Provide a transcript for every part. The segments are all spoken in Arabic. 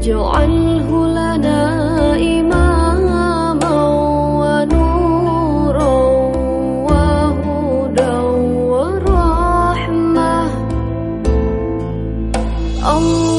واجعله لنا إماما ونورا وهدى ورحمة. الله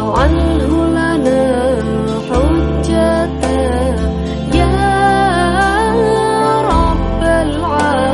واجعله لنا حجة. يا رب العالمين.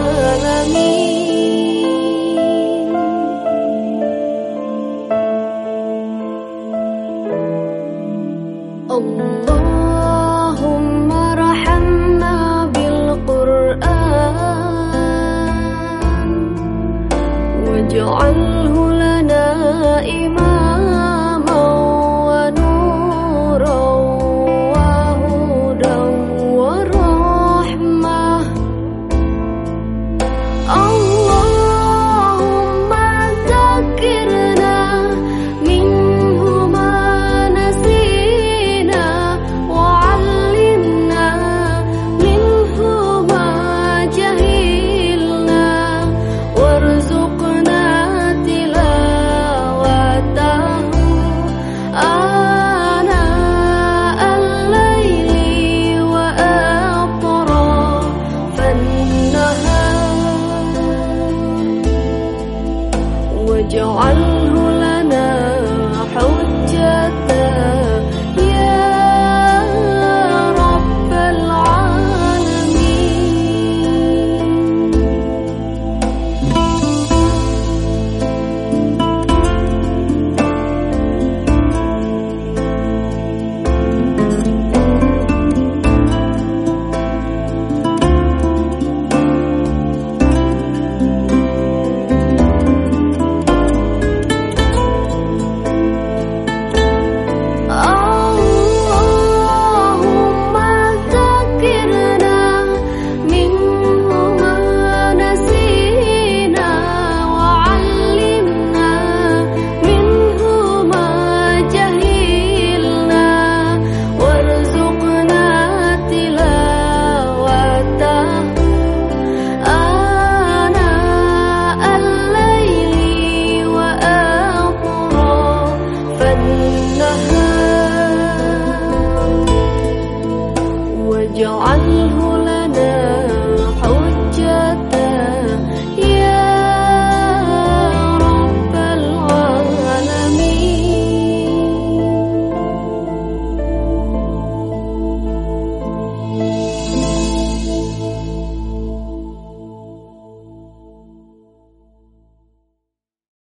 有安。